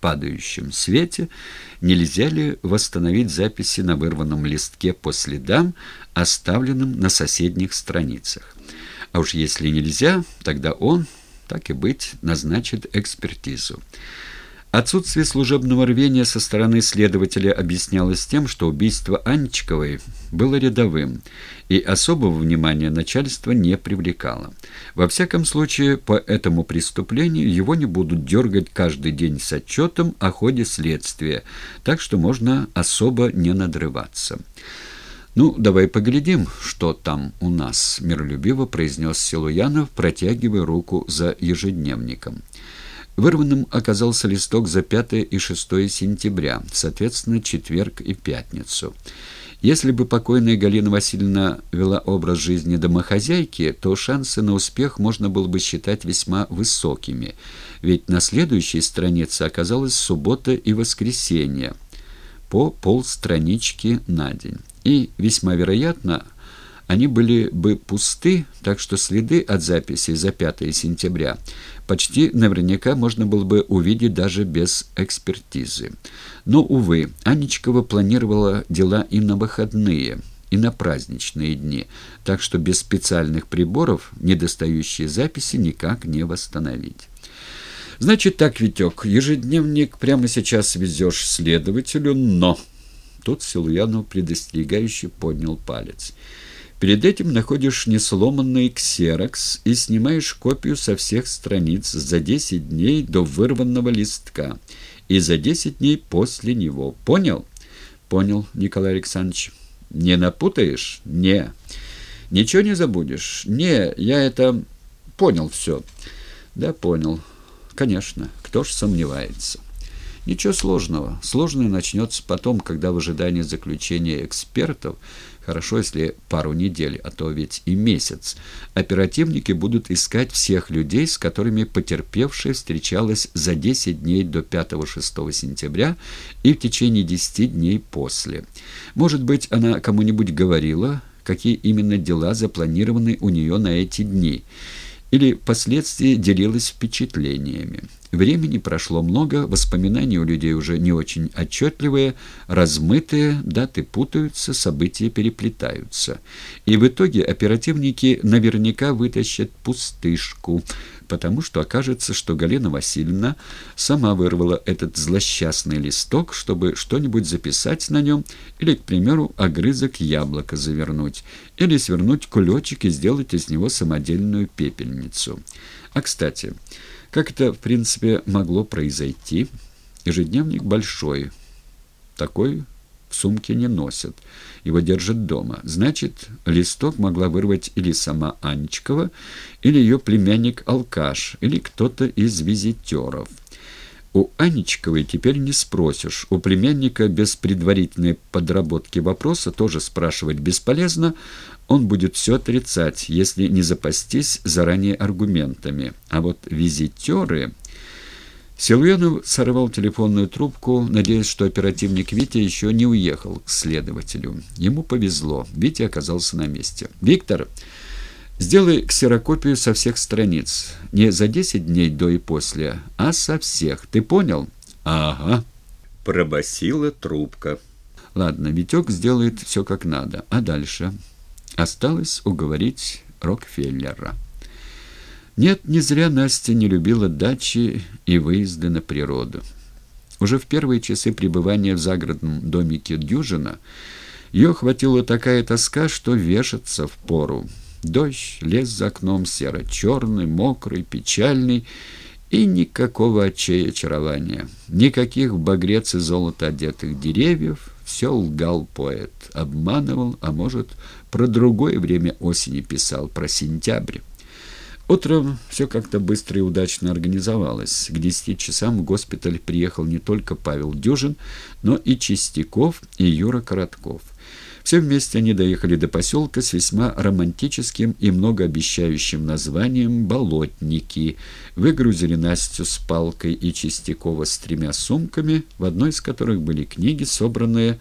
падающем свете, нельзя ли восстановить записи на вырванном листке по следам, оставленным на соседних страницах. А уж если нельзя, тогда он, так и быть, назначит экспертизу. Отсутствие служебного рвения со стороны следователя объяснялось тем, что убийство Анечковой было рядовым, и особого внимания начальство не привлекало. Во всяком случае, по этому преступлению его не будут дергать каждый день с отчетом о ходе следствия, так что можно особо не надрываться. «Ну, давай поглядим, что там у нас», — миролюбиво произнес Силуянов, протягивая руку за ежедневником. Вырванным оказался листок за 5 и 6 сентября, соответственно, четверг и пятницу. Если бы покойная Галина Васильевна вела образ жизни домохозяйки, то шансы на успех можно было бы считать весьма высокими, ведь на следующей странице оказалась суббота и воскресенье, по полстранички на день. И, весьма вероятно, они были бы пусты, так что следы от записи за 5 сентября почти наверняка можно было бы увидеть даже без экспертизы. Но, увы, Анечкова планировала дела и на выходные, и на праздничные дни, так что без специальных приборов недостающие записи никак не восстановить. «Значит так, Витек, ежедневник прямо сейчас везешь следователю, но...» Тут Силуянов предостерегающе поднял палец – Перед этим находишь несломанный ксерокс и снимаешь копию со всех страниц за 10 дней до вырванного листка и за 10 дней после него. Понял? Понял, Николай Александрович. Не напутаешь? Не. Ничего не забудешь? Не, я это понял все. Да, понял. Конечно, кто ж сомневается. Ничего сложного. Сложное начнется потом, когда в ожидании заключения экспертов Хорошо, если пару недель, а то ведь и месяц. Оперативники будут искать всех людей, с которыми потерпевшая встречалась за 10 дней до 5-6 сентября и в течение 10 дней после. Может быть, она кому-нибудь говорила, какие именно дела запланированы у нее на эти дни – или впоследствии делилась впечатлениями. Времени прошло много, воспоминания у людей уже не очень отчетливые, размытые, даты путаются, события переплетаются. И в итоге оперативники наверняка вытащат пустышку – потому что окажется, что Галина Васильевна сама вырвала этот злосчастный листок, чтобы что-нибудь записать на нем, или, к примеру, огрызок яблока завернуть, или свернуть кулечек и сделать из него самодельную пепельницу. А, кстати, как это, в принципе, могло произойти? Ежедневник большой, такой в сумке не носят. Его держат дома. Значит, листок могла вырвать или сама Анечкова, или ее племянник-алкаш, или кто-то из визитеров. У Анечковой теперь не спросишь. У племянника без предварительной подработки вопроса тоже спрашивать бесполезно. Он будет все отрицать, если не запастись заранее аргументами. А вот визитеры... Силуянов сорвал телефонную трубку, надеясь, что оперативник Витя еще не уехал к следователю. Ему повезло. Витя оказался на месте. «Виктор, сделай ксерокопию со всех страниц. Не за 10 дней до и после, а со всех. Ты понял?» «Ага», — пробасила трубка. «Ладно, Витек сделает все как надо. А дальше?» Осталось уговорить Рокфеллера. Нет, не зря Настя не любила дачи и выезды на природу. Уже в первые часы пребывания в загородном домике Дюжина ее хватила такая тоска, что вешаться в пору. Дождь, лес за окном серо-черный, мокрый, печальный, и никакого отчая очарования. Никаких в багрец и золото одетых деревьев. Все лгал поэт. Обманывал, а может, про другое время осени писал, про сентябрь. Утром все как-то быстро и удачно организовалось. К десяти часам в госпиталь приехал не только Павел Дюжин, но и Чистяков и Юра Коротков. Все вместе они доехали до поселка с весьма романтическим и многообещающим названием «Болотники», выгрузили Настю с палкой и Чистякова с тремя сумками, в одной из которых были книги, собранные